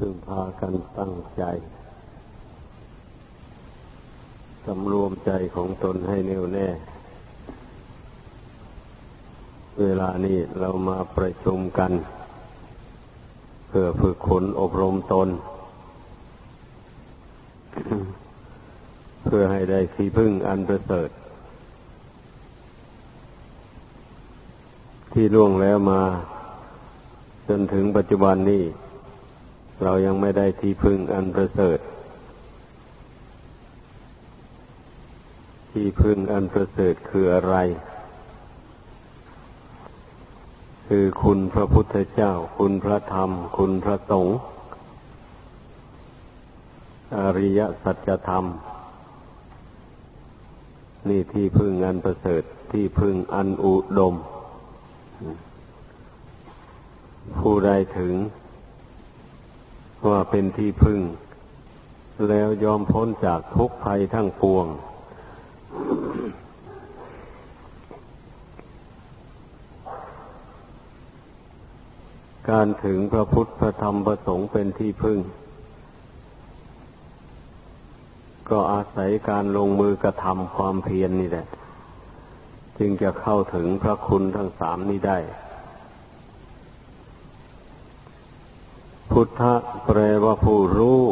พึงพากันตั้งใจ สำรวมใจของตนให้แน่วแน่ เวลานี้เรามาประชุมกัน เพื่อฝึกขนอบรมตน เพื่อให้ได้ที่พึ่งอันประเสริฐ ที่ล่วงแล้วมา จนถึงปัจจุบันนี้ เรายังไม่ได้ที่พึ่งอันประเสริฐ ที่พึ่งอันประเสริฐคืออะไร คือคุณพระพุทธเจ้า คุณพระธรรม คุณพระสงฆ์อริยสัจธรรม นี่ที่พึ่งอันประเสริฐ ที่พึ่งอันอุดม ผู้ใดถึง ว่าเป็นที่พึ่ง แล้วยอมพ้นจากทุกภัยทั้งปวง การถึงพระพุทธพระธรรมพระสงฆ์เป็นที่พึ่ง ก็อาศัยการลงมือกระทำความเพียรนนี่แหละ จึงจะเข้าถึงพระคุณทั้งสามนี้ได้ พุทธะแปลว่าผู้รู้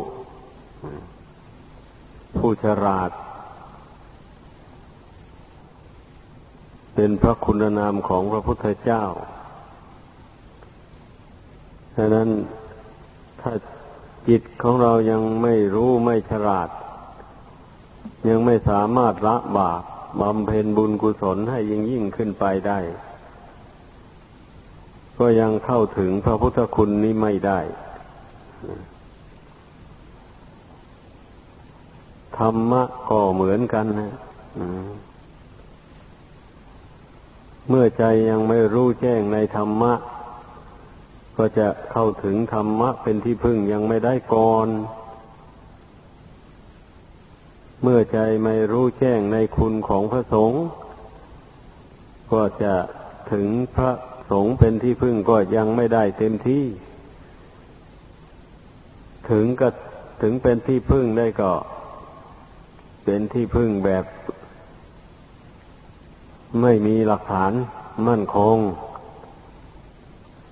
ผู้ฉลาด เป็นพระคุณนามของพระพุทธเจ้าฉะนั้นถ้าจิตของเรายังไม่รู้ไม่ฉลาด ยังไม่สามารถละบาปบำเพ็ญบุญกุศลให้ยิ่งยิ่งขึ้นไปได้ ก็ยังเข้าถึงพระพุทธคุณนี้ไม่ได้ ธรรมะก็เหมือนกันนะเมื่อใจยังไม่รู้แจ้งในธรรมะ ก็จะเข้าถึงธรรมะเป็นที่พึ่งยังไม่ได้ก่อน เมื่อใจไม่รู้แจ้งในคุณของพระสงฆ์ก็จะถึงพระสงฆ์เป็นที่พึ่งก็ยังไม่ได้เต็มที่ ถึงก็ถึงเป็นที่พึ่งได้ก็ เป็นที่พึ่งแบบ ไม่มีหลักฐานมั่นคง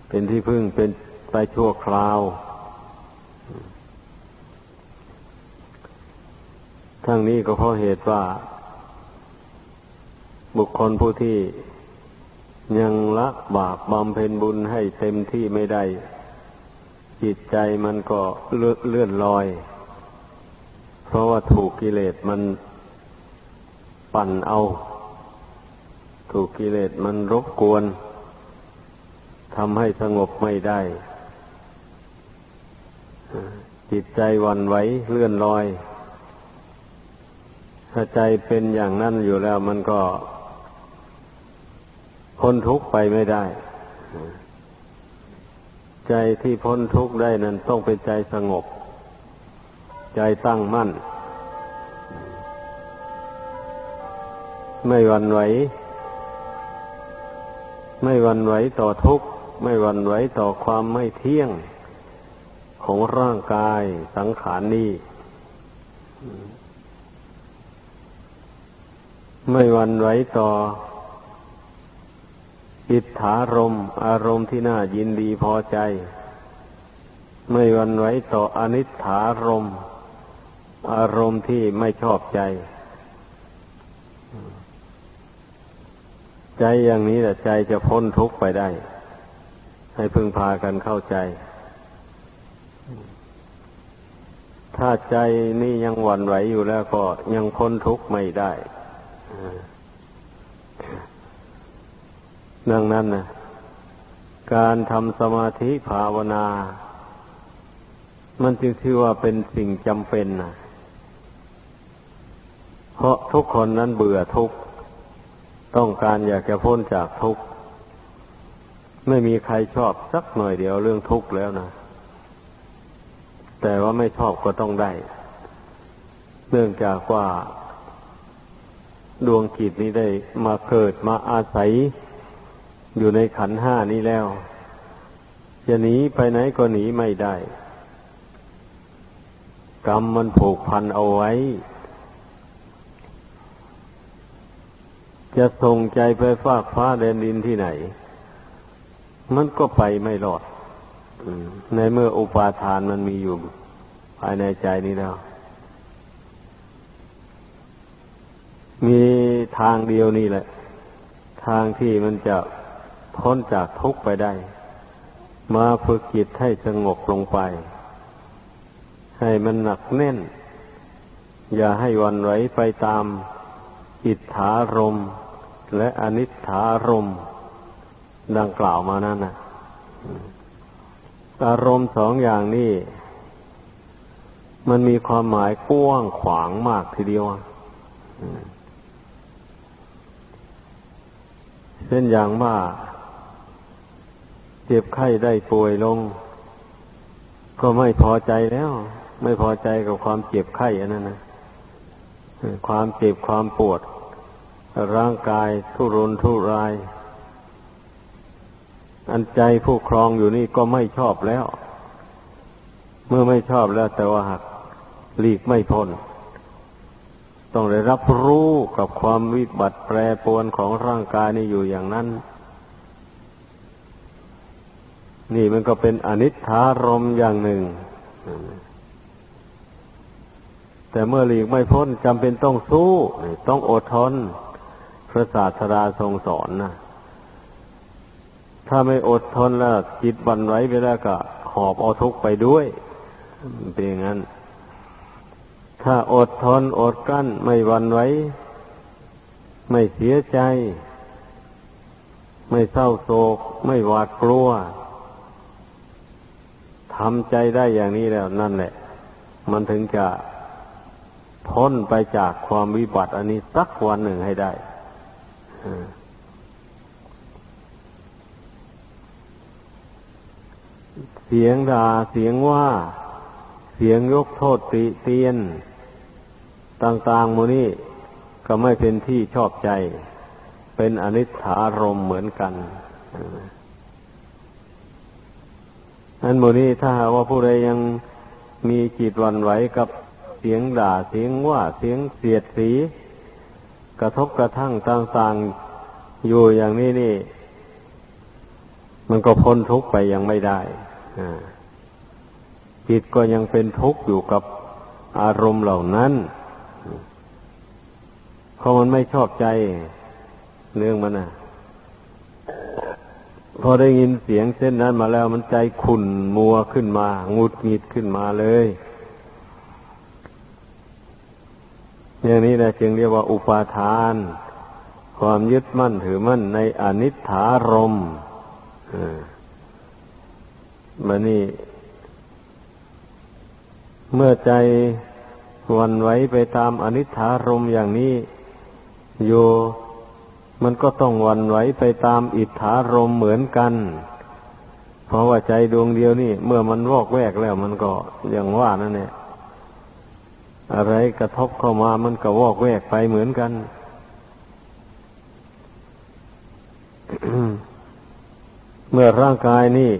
เป็นที่พึ่งเป็นไปชั่วคราว ทั้งนี้ก็เพราะเหตุว่า บุคคลผู้ที่ยังละบาปบำเพ็ญบุญให้เต็มที่ไม่ได้ จิตใจมันก็เลื่อนลอย เพราะว่าถูกกิเลสมันปั่นเอา ถูกกิเลสมันรบกวนทำให้สงบไม่ได้ จิตใจวันไหวเลื่อนลอย ถ้าใจเป็นอย่างนั้นอยู่แล้วมันก็พ้นทุกข์ไปไม่ได้ ใจที่พ้นทุกข์ได้นั้นต้องเป็นใจสงบ ใจตั้งมั่น ไม่วันไหว ไม่วันไหวต่อทุกข์ ไม่วันไหวต่อความไม่เที่ยงของร่างกายสังขารนี้ ไม่วันไหวต่อ อิทธารมอารมณ์ที่น่ายินดีพอใจ ไม่วันไหวต่ออนิถารมอารมณ์ที่ไม่ชอบใจ ใจอย่างนี้แหละใจจะพ้นทุกข์ไปได้ ให้พึงพากันเข้าใจ ถ้าใจนี่ยังหวั่นไหวอยู่แล้วก็ยังพ้นทุกข์ไม่ได้ ดังนั้นนะการทำสมาธิภาวนา มันจึงถือว่าเป็นสิ่งจำเป็นนะเพราะทุกคนนั้นเบื่อทุกต้องการอยากจะพ้นจากทุกไม่มีใครชอบสักหน่อยเดียวเรื่องทุกข์แล้วนะแต่ว่าไม่ชอบก็ต้องได้ เนื่องจากว่า ดวงจิตนี้ได้มาเกิดมาอาศัย อยู่ในขันห้านี้แล้วจะหนีไปไหนก็หนีไม่ได้ กรรมมันผูกพันเอาไว้ จะส่งใจไปฟากฟ้าแดนดินที่ไหน มันก็ไปไม่รอดในเมื่ออุปาทานมันมีอยู่ ภายในใจนี้แล้ว มีทางเดียวนี่แหละ ทางที่มันจะ พ้นจากทุกข์ไปได้ มาฝึกจิตให้สงบลงไป ให้มันหนักแน่น อย่าให้วันไหวไปตามอิทธารมและอนิถารมดังกล่าวมานั่นนะอารมณ์สองอย่างนี้ มันมีความหมายกว้างขวางมากทีเดียวเช่นอย่างว่า เจ็บไข้ได้ป่วยลง ก็ไม่พอใจแล้ว ไม่พอใจกับความเจ็บไข้อันนั้นนะความเจ็บความปวด ร่างกายทุรนทุราย อันใจผู้ครองอยู่นี่ก็ไม่ชอบแล้ว เมื่อไม่ชอบแล้ว แต่ว่าหักหลีกไม่พ้น ต้องได้รับรู้กับความวิบัติแปรปรวนของร่างกายนี่อยู่อย่างนั้น นี่มันก็เป็นอนิจฐารมอย่างหนึ่ง แต่เมื่อหลีกไม่พ้นจำเป็นต้องสู้ ต้องอดทน พระศาสดาทรงสอนนะ ถ้าไม่อดทนแล้วจิตบันไว้ไปแล้วก็หอบเอาทุกข์ไปด้วย เป็นอย่างนั้น ถ้าอดทนอดกั้นไม่วันไว้ ไม่เสียใจ ไม่เศร้าโศก ไม่หวาดกลัว ทำใจได้อย่างนี้แล้วนั่นแหละ มันถึงจะพ้นไปจากความวิบัติ อันนี้สักวันหนึ่งให้ได้เสียงด่าเสียงว่า เสียงยกโทษติเตียน ต่างๆมูนี่ก็ไม่เป็นที่ชอบใจ เป็นอนิจฐารมเหมือนกัน อันโมนี้ถ้าหากว่าผู้ใดยังมีจิตวันไหวกับเสียงด่าเสียงว่าเสียงเสียดสี กระทบกระทั่งต่างๆอยู่อย่างนี้นี่ มันก็พ้นทุกข์ไปยังไม่ได้จิตก็ยังเป็นทุกข์อยู่กับอารมณ์เหล่านั้นเพราะมันไม่ชอบใจเรื่องมันนะ พอได้ยินเสียงเช่นนั้นมาแล้วมันใจขุ่นมัวขึ้นมา งุดหงิดขึ้นมาเลย อย่างนี้แหละจึงเรียกว่าอุปาทาน ความยึดมั่นถือมั่นในอนิจฐารมมันนี่ เมื่อใจวันไหวไปตามอนิจฐารมอย่างนี้อยู่ มันก็ต้องวันไหวไปตามอิทธารมเหมือนกัน เพราะว่าใจดวงเดียวนี่ เมื่อมันวอกแวกแล้ว มันก็อย่างว่านั่นแหละอะไรกระทบเข้ามามันก็วอกแวกไปเหมือนกันเมื่อร่างกายนี่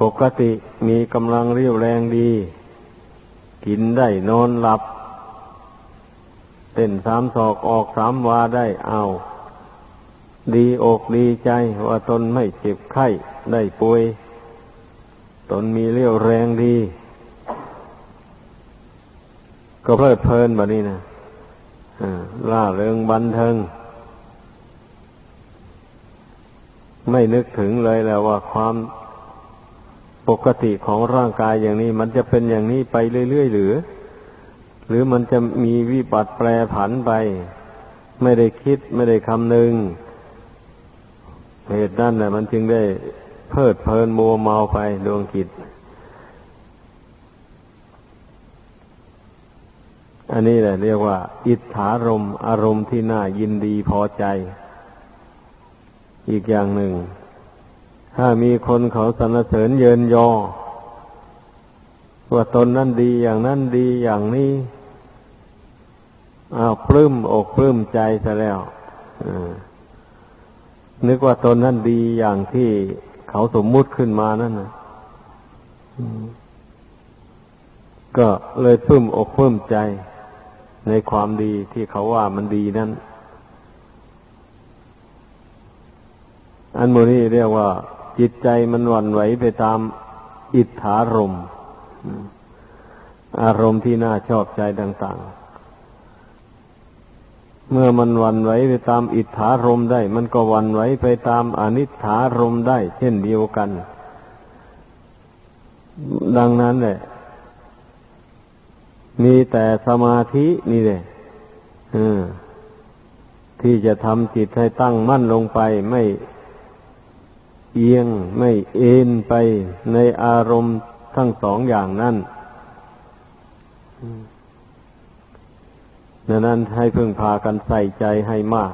ปกติมีกำลังเรียวแรงดี กินได้นอนหลับ เต้นสามศอกออกสามวาได้เอา ดีอกดีใจว่าตนไม่เจ็บไข้ได้ป่วย ตนมีเรี่ยวแรงดี ก็เพลิดเพลินแบบนี้นะล่าเริงบันเทิง ไม่นึกถึงเลยแล้วว่าความปกติของร่างกายอย่างนี้ มันจะเป็นอย่างนี้ไปเรื่อยๆหรือ หรือมันจะมีวิบัติแปรผันไป ไม่ได้คิดไม่ได้คำนึง เหตุนั้นแหละมันจึงได้เพิดเพลินมัวเมาไปดวงจิต อันนี้แหละเรียกว่า อิทธารมอารมณ์ที่น่ายินดีพอใจ อีกอย่างหนึ่ง ถ้ามีคนเขาสรรเสริญเยินยอว่าตนนั้นดีอย่างนั้นดีอย่างนี้ อ้าวปลื้มอกปลื้มใจซะแล้วนึกว่าตนนั้นดีอย่างที่เขาสมมุติขึ้นมานั่นนะก็เลยพึ่มอกพึ่มใจในความดีที่เขาว่ามันดีนั่นอันโมนี้เรียกว่า จิตใจมันหวั่นไหวไปตามอิทธารมอารมณ์ที่น่าชอบใจต่าง ๆ เมื่อมันวันไหวไปตามอิทธารมได้ มันก็วันไหวไปตามอนิถารมได้ เช่นเดียวกัน ดังนั้นแหละ มีแต่สมาธินี่แหละที่จะทำจิตให้ตั้งมั่นลงไป ไม่เอียงไม่เอ็นไปในอารมณ์ทั้งสองอย่างนั้น ดังนั้นให้พึงพากันใส่ใจให้มาก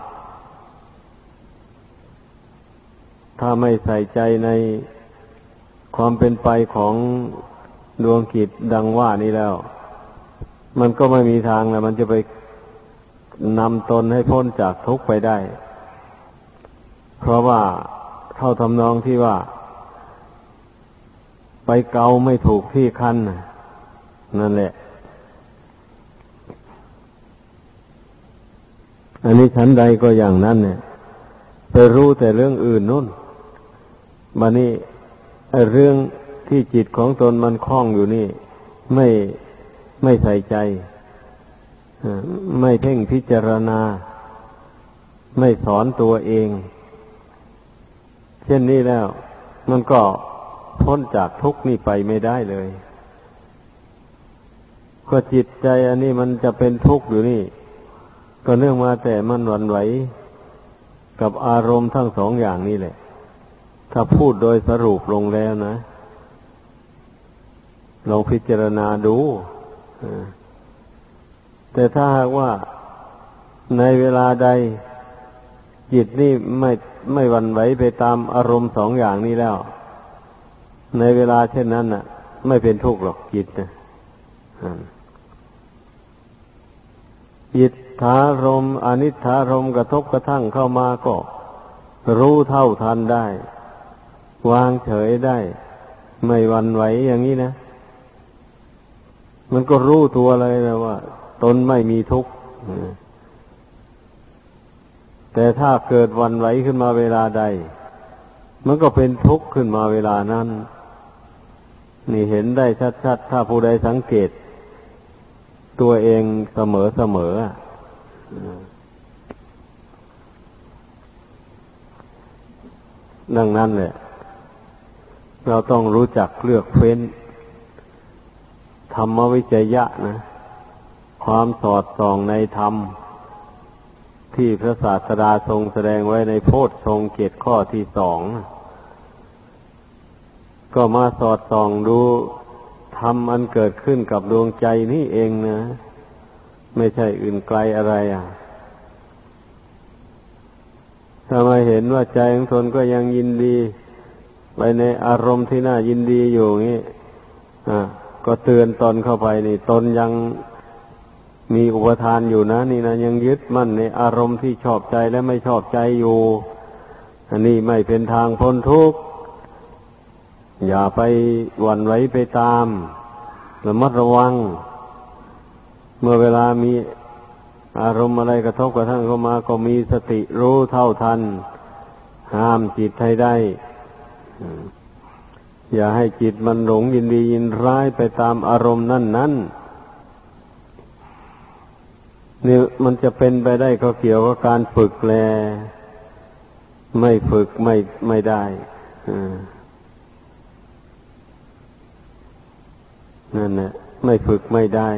ถ้าไม่ใส่ใจในความเป็นไปของดวงกิจดังว่านี้แล้ว มันก็ไม่มีทางแล้วมันจะไปนำตนให้พ้นจากทุกข์ไปได้ เพราะว่าเท่าทำนองที่ว่า ไปเกาไม่ถูกที่คันนั่นแหละ อันนี้ชั้นใดก็อย่างนั้นเนี่ย ไปรู้แต่เรื่องอื่นนู่นบันนี้เรื่องที่จิตของตนมันคล้องอยู่นี่ ไม่ไม่ใส่ใจไม่เพ่งพิจารณา ไม่สอนตัวเอง เช่นนี้แล้ว มันก็พ้นจากทุกข์นี่ไปไม่ได้เลย ก็จิตใจอันนี้มันจะเป็นทุกข์อยู่นี่ ก็เนื่องมาแต่มันหวั่นไหวกับอารมณ์ทั้งสองอย่างนี้แหละ ถ้าพูดโดยสรุปลงแล้วนะ ลองพิจารณาดู แต่ถ้าหากว่าในเวลาใดจิตนี่ไม่ไม่วันไหวไปตามอารมณ์สองอย่างนี้แล้ว ในเวลาเช่นนั้นน่ะ ไม่เป็นทุกข์หรอกจิตนะจิต ถารมอนิถารมกระทบกระทั่งเข้ามาก็ รู้เท่าทันได้ วางเฉยได้ ไม่วันไหวอย่างนี้นะ มันก็รู้ตัวเลยนะว่า ตนไม่มีทุกข์แต่ถ้าเกิดวันไหวขึ้นมาเวลาใด มันก็เป็นทุกข์ขึ้นมาเวลานั้น นี่เห็นได้ชัดๆ ถ้าผู้ใดสังเกต ตัวเองเสมอเสมอ ดังนั้นแหละ เราต้องรู้จักเลือกเฟ้น ธรรมวิจยะนะ ความสอดส่องในธรรม ที่พระศาสดาทรงแสดงไว้ในโพธทรงเกตข้อที่สอง ก็มาสอดส่องดูธรรมอันเกิดขึ้นกับดวงใจนี่เองนะ ไม่ใช่อื่นไกลอะไรอะ ถ้ามาเห็นว่าใจของตนก็ยังยินดี ไปในอารมณ์ที่น่ายินดีอยู่งี้อะก็เตือนตนเข้าไปนี่ ตนยังมีอุปทานอยู่นะ นี่นะยังยึดมั่นในอารมณ์ที่ชอบใจและไม่ชอบใจอยู่ อันนี้ไม่เป็นทางพ้นทุกข์อย่าไปหวั่นไหวไปตามระมัดระวัง เมื่อเวลามีอารมณ์อะไรกระทบกระทั่งเข้ามาก็มีสติรู้เท่าทัน ห้ามจิตให้ได้ อย่าให้จิตมันหลงยินดียินร้ายไปตามอารมณ์นั่นนั้นนี่มันจะเป็นไปได้ก็เกี่ยวกับการฝึกแล ไม่ฝึกไม่ไม่ได้นั่นแหละไม่ฝึกไม่ได้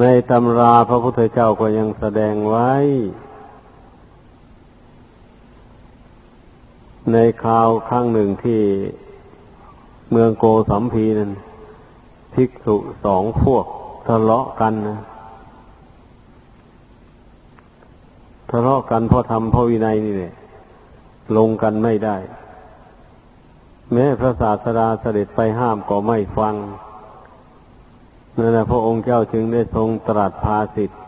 ในตำราพระพุทธเจ้าก็ยังแสดงไว้ ในข่าวครั้งหนึ่งที่เมืองโกสัมพีนั้นภิกษุสองพวกทะเลาะกันนะทะเลาะกันเพราะทำพระวินัยนี่เนี่ยลงกันไม่ได้ แม้พระศาสดาเสด็จไปห้ามก็ไม่ฟัง นั่นแหละพระองค์เจ้าจึงได้ทรงตรัสภาสิทธิ์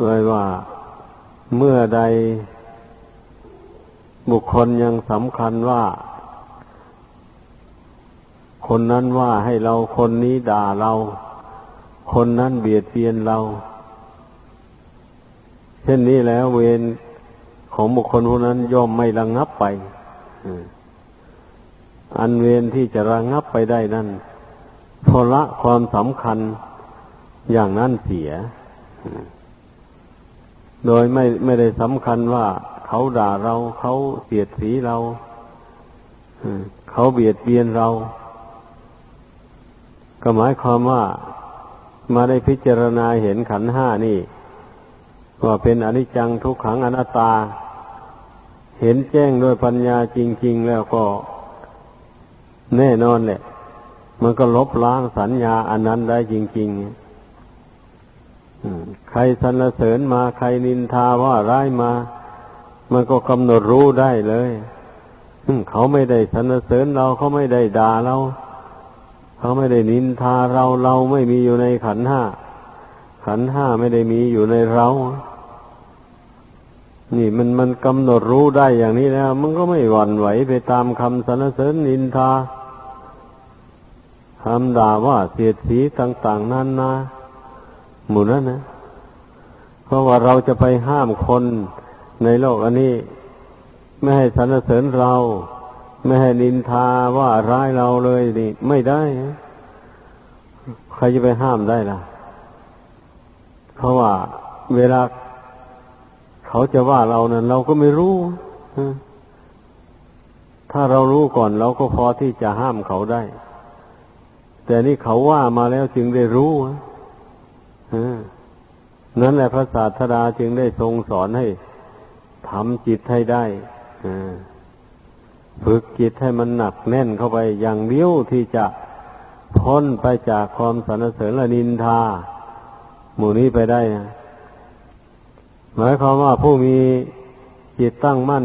ไว้ว่าเมื่อใดบุคคลยังสำคัญว่า คนนั้นว่าให้เราคนนี้ด่าเรา คนนั้นเบียดเบียนเรา เช่นนี้แล้วเวรของบุคคลผู้นั้นย่อมไม่ระงงับไปอันเวรที่จะระงงับไปได้นั้น พอละความสำคัญอย่างนั้นเสีย โดยไม่ไม่ได้สำคัญว่าเขาด่าเราเขาเสียดสีเราเขาเบียดเบียนเรา ก็หมายความว่ามาได้พิจารณาเห็นขันห้านี่ ว่าเป็นอนิจจังทุกขังอนัตตา เห็นแจ้งด้วยปัญญาจริง ๆ แล้วก็แน่นอนแหละ มันก็ลบล้างสัญญาอันนั้นได้จริงๆใครสรรเสริญมาใครนินทาว่าร้ายมา มันก็กำหนดรู้ได้เลยเขาไม่ได้สรรเสริญเราเขาไม่ได้ด่าเราเขาไม่ได้นินทาเราเราไม่มีอยู่ในขันห้าขันห้าไม่ได้มีอยู่ในเรา นี่มันมันกำหนดรู้ได้อย่างนี้แล้ว มันก็ไม่หวั่นไหวไปตามคำสรรเสริญนินทา คำด่าว่าเสียดสีต่าง ๆนั่นนะหมู่นั้นนะ เพราะว่าเราจะไปห้ามคนในโลกอันนี้ ไม่ให้สรรเสริญเรา ไม่ให้นินทาว่าร้ายเราเลยนี่ ไม่ได้ ใครจะไปห้ามได้ล่ะ เพราะว่าเวลาเขาจะว่าเรานั้นเราก็ไม่รู้ถ้าเรารู้ก่อนเราก็พอที่จะห้ามเขาได้ แต่นี่เขาว่ามาแล้วจึงได้รู้นั่นแหละพระศาสดาจึงได้ทรงสอนให้ทำจิตให้ได้ฝึกจิตให้มันหนักแน่นเข้าไปอย่างเดียวที่จะพ้นไปจากความสรรเสริญและนินทา หมู่นี้ไปได้นะหมายความว่าผู้มีจิตตั้งมั่น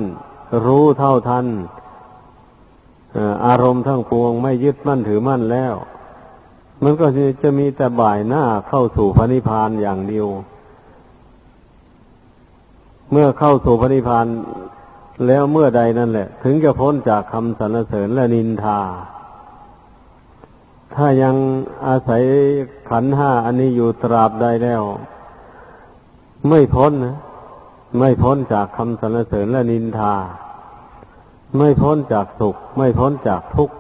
รู้เท่าทันอารมณ์ทั้งปวงไม่ยึดมั่นถือมั่นแล้ว มันก็จะมีแต่บ่ายหน้าเข้าสู่พระนิพพานอย่างเดียว เมื่อเข้าสู่พระนิพพานแล้วเมื่อใดนั่นแหละ ถึงจะพ้นจากคำสรรเสริญและนินทา ถ้ายังอาศัยขันห้าอันนี้อยู่ตราบใดแล้ว ไม่พ้นนะไม่พ้นจากคำสรรเสริญและนินทา ไม่พ้นจากสุข ไม่พ้นจากทุกข์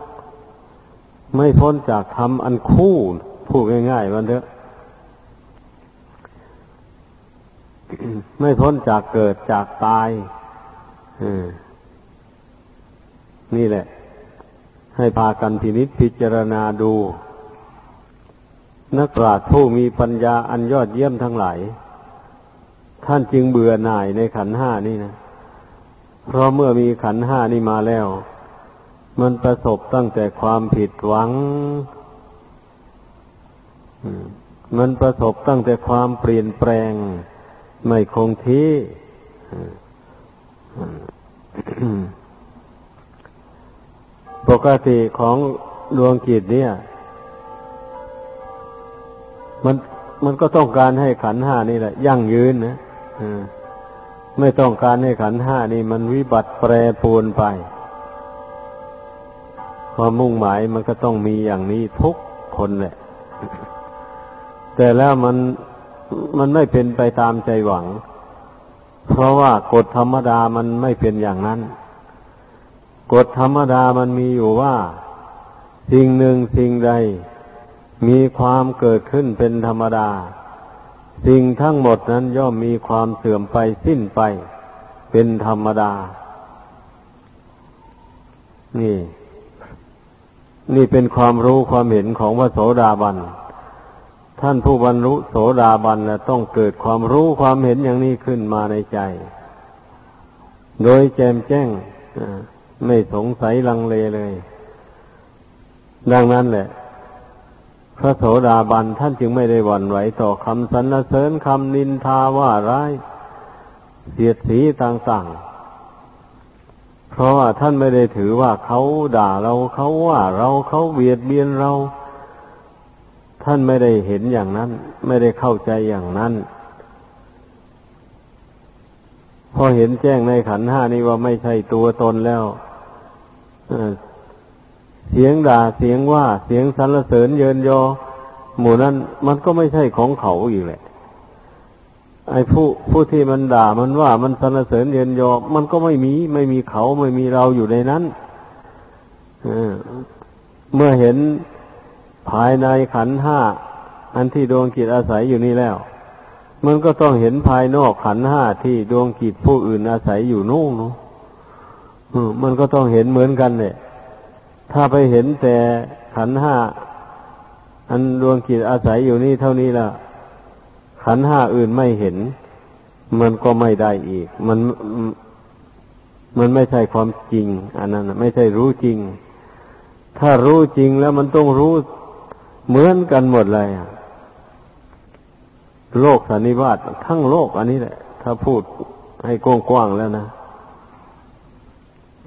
ไม่พ้นจากธรรมอันคู่ พูดง่ายๆมันเถอะ ไม่พ้นจากเกิดจากตายนี่แหละ ให้พากันพินิษพิจารณาดู นักปราชญ์ผู้มีปัญญาอันยอดเยี่ยมทั้งหลายท่านจึงเบื่อหน่ายในขันห้านี่นะ เพราะเมื่อมีขันห้านี่มาแล้ว มันประสบตั้งแต่ความผิดหวัง มันประสบตั้งแต่ความเปลี่ยนแปลง ไม่คงที่ปกติของดวงจิตเนี่ย มันมันก็ต้องการให้ขันห้านี่แหละ ยั่งยืนนะไม่ต้องการให้ขันห้านี่มันวิบัติแปรปรวนไป ความมุ่งหมายมันก็ต้องมีอย่างนี้ทุกคนแหละ แต่แล้วมันมันไม่เป็นไปตามใจหวัง เพราะว่ากฎธรรมดามันไม่เป็นอย่างนั้น กฎธรรมดามันมีอยู่ว่า สิ่งหนึ่งสิ่งใด มีความเกิดขึ้นเป็นธรรมดา สิ่งทั้งหมดนั้นย่อมมีความเสื่อมไปสิ้นไป เป็นธรรมดา นี่ นี่เป็นความรู้ความเห็นของพระโสดาบัน ท่านผู้บรรลุโสดาบันแล้วต้องเกิดความรู้ความเห็นอย่างนี้ขึ้นมาในใจ โดยแจมแจ้งไม่สงสัยลังเลเลย ดังนั้นแหละ พระโสดาบันท่านจึงไม่ได้หวั่นไหวต่อคำสรรเสริญคำนินทาว่าร้ายเสียดสีต่างๆ เพราะว่าท่านไม่ได้ถือว่าเขาด่าเราเขาว่าเราเขาเบียดเบียนเรา ท่านไม่ได้เห็นอย่างนั้น ไม่ได้เข้าใจอย่างนั้น พอเห็นแจ้งในขันห้านี้ว่าไม่ใช่ตัวตนแล้วเสียงด่าเสียงว่าเสียงสรรเสริญเยินยอ หมู่นั้นมันก็ไม่ใช่ของเขาอีกแหละ ไอ้ผู้ผู้ที่มันด่ามันว่ามันสรรเสริญเยินยอมันก็ไม่มี ไม่มีเขาไม่มีเราอยู่ในนั้นเมื่อเห็นภายในขันห้าอันที่ดวงกิจอาศัยอยู่นี่แล้ว มันก็ต้องเห็นภายนอกขันห้าที่ดวงกิจผู้อื่นอาศัยอยู่นู่นนมันก็ต้องเห็นเหมือนกันเนี่ยถ้าไปเห็นแต่ขันห้าอันดวงกิจอาศัยอยู่นี่เท่านี้ละ ขันห้าอื่นไม่เห็น มันก็ไม่ได้อีก มันมันไม่ใช่ความจริง อันนั้นไม่ใช่รู้จริง ถ้ารู้จริงแล้วมันต้องรู้เหมือนกันหมดเลยโลกสันนิวาตทั้งโลกอันนี้แหละ ถ้าพูดให้กว้างๆแล้วนะ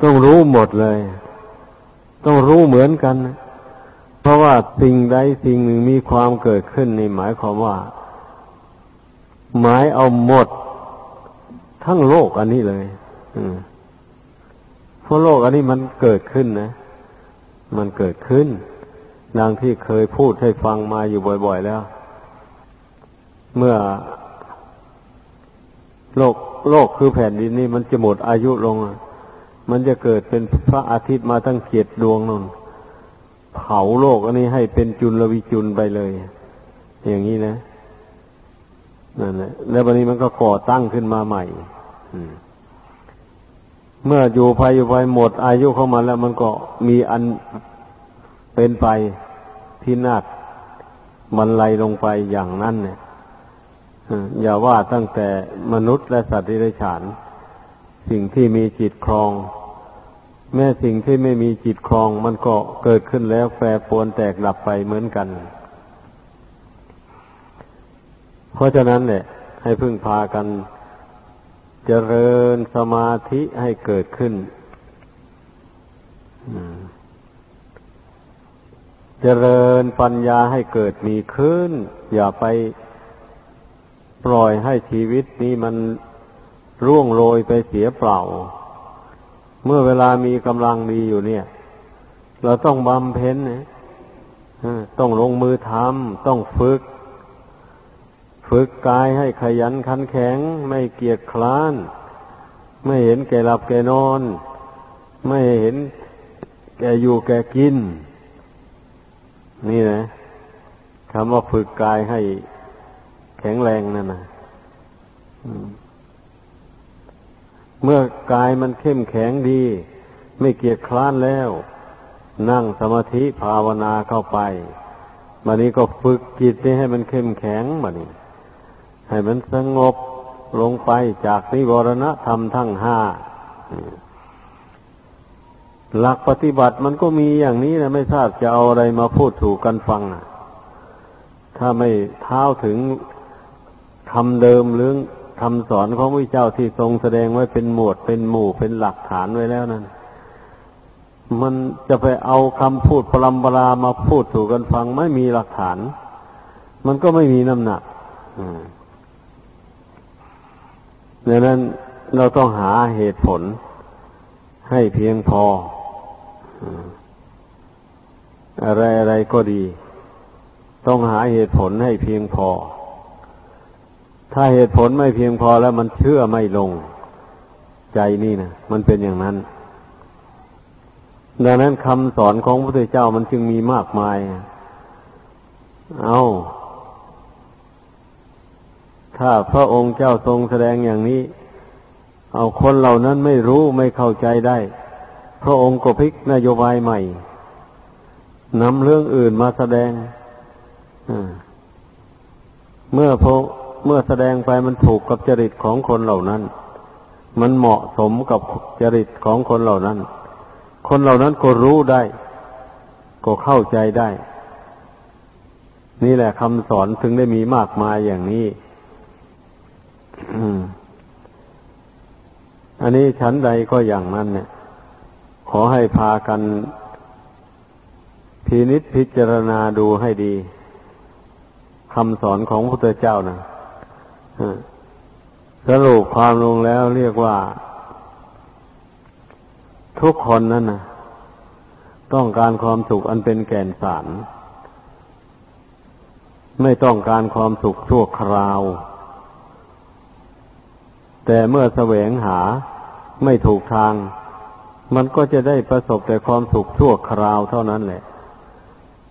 ต้องรู้หมดเลย ต้องรู้เหมือนกันนะเพราะว่าสิ่งใดสิ่งหนึ่งมีความเกิดขึ้นในหมายความว่า หมายเอาหมด ทั้งโลกอันนี้เลยเพราะโลกอันนี้มันเกิดขึ้นนะ มันเกิดขึ้นดังที่เคยพูดให้ฟังมาอยู่บ่อย ๆ แล้ว เมื่อ โลกโลกคือแผ่นดินนี้มันจะหมดอายุลง มันจะเกิดเป็นพระอาทิตย์มาตั้งเกียรติดวงนนเผาโลกอันนี้ให้เป็นจุลวิจุลไปเลย อย่างนี้นะ นั่นแหละ แล้ววันนี้มันก็ก่อตั้งขึ้นมาใหม่เมื่ออยู่ภายอยู่ภายหมดอายุเข้ามาแล้วมันก็มีอันเป็นไปที่นาดมันไหลลงไปอย่างนั้นเนี่ยอย่าว่าตั้งแต่มนุษย์และสัตว์ที่ได้ฉาน สิ่งที่มีจิตครอง แม้สิ่งที่ไม่มีจิตครอง มันก็เกิดขึ้นแล้วแปรปรวนแตกดับไปเหมือนกัน เพราะฉะนั้นเนี่ย ให้พึ่งพากันเจริญสมาธิให้เกิดขึ้นเจริญปัญญาให้เกิดมีขึ้น อย่าไปปล่อยให้ชีวิตนี้มันร่วงโรยไปเสียเปล่า เมื่อเวลามีกำลังดีอยู่เนี่ย เราต้องบำเพ็ญนะต้องลงมือทำต้องฝึก ฝึกกายให้ขยันขันแข็ง ไม่เกียจคร้าน ไม่เห็นแก่หลับแก่นอน ไม่เห็นแก่อยู่แก่กิน นี่นะคำว่าฝึกกายให้แข็งแรงนั่นนะเมื่อกายมันเข้มแข็งดี ไม่เกียจคร้านแล้ว นั่งสมาธิภาวนาเข้าไปบันนี้ก็ฝึกจิตให้มันเข้มแข็งบันนี้ ให้มันสงบลงไปจากนิวรณธรรมทั้งห้าหลักปฏิบัติมันก็มีอย่างนี้นะไม่ทราบจะเอาอะไรมาพูดถูกกันฟังอะถ้าไม่เท้าถึงคำเดิมเรื่องคำสอนของพระเจ้าที่ทรงแสดงไว้เป็นหมวดเป็นหมู่เป็นหลักฐานไว้แล้วนั้นมันจะไปเอาคำพูดพลัมปรามาพูดถูกกันฟังไม่มีหลักฐาน มันก็ไม่มีน้ำหนัก ดังนั้นเราต้องหาเหตุผลให้เพียงพอ อะไรอะไรก็ดี ต้องหาเหตุผลให้เพียงพอ ถ้าเหตุผลไม่เพียงพอแล้วมันเชื่อไม่ลง ใจนี่นะมันเป็นอย่างนั้น ดังนั้นคำสอนของพระพุทธเจ้ามันจึงมีมากมาย เอา ถ้าพระองค์เจ้าทรงแสดงอย่างนี้ เอาคนเหล่านั้นไม่รู้ไม่เข้าใจได้ พระองค์ก็พลิกนโยบายใหม่นำเรื่องอื่นมาแสดงเมื่อพเมื่อแสดงไปมันถูกกับจริตของคนเหล่านั้น มันเหมาะสมกับจริตของคนเหล่านั้น คนเหล่านั้นก็รู้ได้ ก็เข้าใจได้ นี่แหละคำสอนถึงได้มีมากมายอย่างนี้ อันนี้ชั้นใดก็อย่างนั้นเนี่ย ขอให้พากันพินิษพิจารณาดูให้ดีคำสอนของพระพุทธเจ้านะสรุปความลงแล้วเรียกว่า ทุกคนนั่นนะต้องการความสุขอันเป็นแก่นสาร ไม่ต้องการความสุขชั่วคราว แต่เมื่อแสวงหาไม่ถูกทาง มันก็จะได้ประสบแต่ความสุขชั่วคราวเท่านั้นแหละ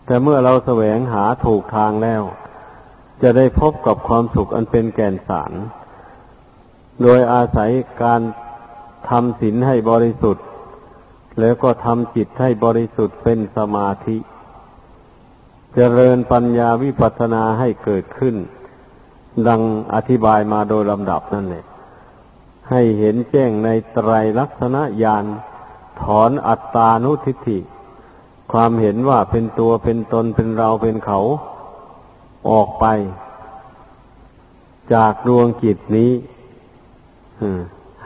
แต่เมื่อเราแสวงหาถูกทางแล้ว จะได้พบกับความสุขอันเป็นแก่นสาร โดยอาศัยการทำศีลให้บริสุทธิ์ แล้วก็ทำจิตให้บริสุทธิ์เป็นสมาธิจเจริญปัญญาวิปัสสนาให้เกิดขึ้น ดังอธิบายมาโดยลำดับนั่นแหละ ให้เห็นแจ้งในไตรลักษณญาณถอนอัตตานุทิฏฐิ ความเห็นว่าเป็นตัวเป็นตนเป็นเราเป็นเขาออกไป จากดวงจิตนี้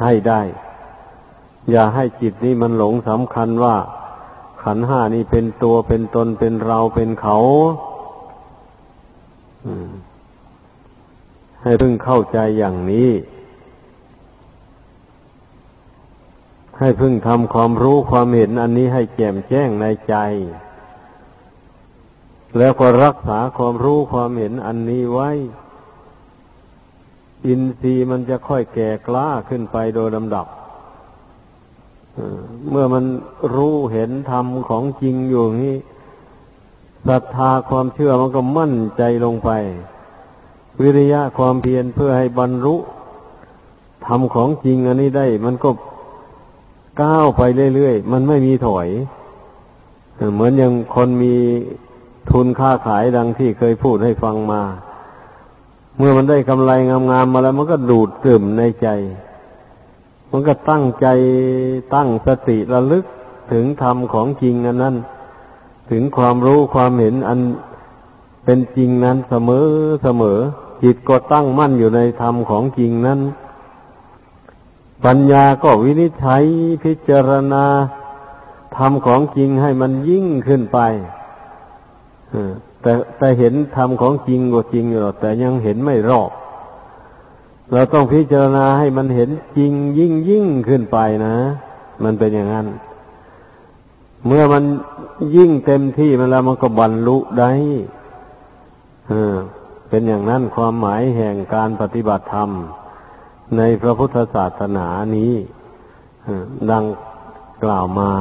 ให้ได้ อย่าให้จิตนี้มันหลงสำคัญว่า ขันห้านี้เป็นตัวเป็นตนเป็นเราเป็นเขาให้เพิ่งเข้าใจอย่างนี้ ให้พึ่งทำความรู้ความเห็นอันนี้ให้แจ่มแจ้งในใจ แล้วก็รักษาความรู้ความเห็นอันนี้ไว้ อินทรีย์มันจะค่อยแก่กล้าขึ้นไปโดยลำดับเมื่อมันรู้เห็นธรรมของจริงอยู่นี้ศรัทธาความเชื่อมันก็มั่นใจลงไป วิริยะความเพียรเพื่อให้บรรลุธรรมของจริงอันนี้ได้ มันก็ ก้าวไปเรื่อยๆ มันไม่มีถอย เหมือนอย่างคนมีทุนค้าขายดังที่เคยพูดให้ฟังมา เมื่อมันได้กำไรงามๆมาแล้วมันก็ดูดดื่มในใจ มันก็ตั้งใจตั้งสติระลึกถึงธรรมของจริงอันนั้น ถึงความรู้ความเห็นอันเป็นจริงนั้นเสมอเสมอจิตก็ตั้งมั่นอยู่ในธรรมของจริงนั้น ปัญญาก็วินิจฉัยพิจารณาทำของจริงให้มันยิ่งขึ้นไปแต่แต่เห็นทำของจริงก็จริงอยู่แต่ยังเห็นไม่รอบ เราต้องพิจารณาให้มันเห็นจริงยิ่งยิ่งขึ้นไปนะ มันเป็นอย่างนั้น เมื่อมันยิ่งเต็มที่มันแล้วมันก็บรรลุได้เป็นอย่างนั้นความหมายแห่งการปฏิบัติธรรม ในพระพุทธศาสนานี้ดังกล่าวมา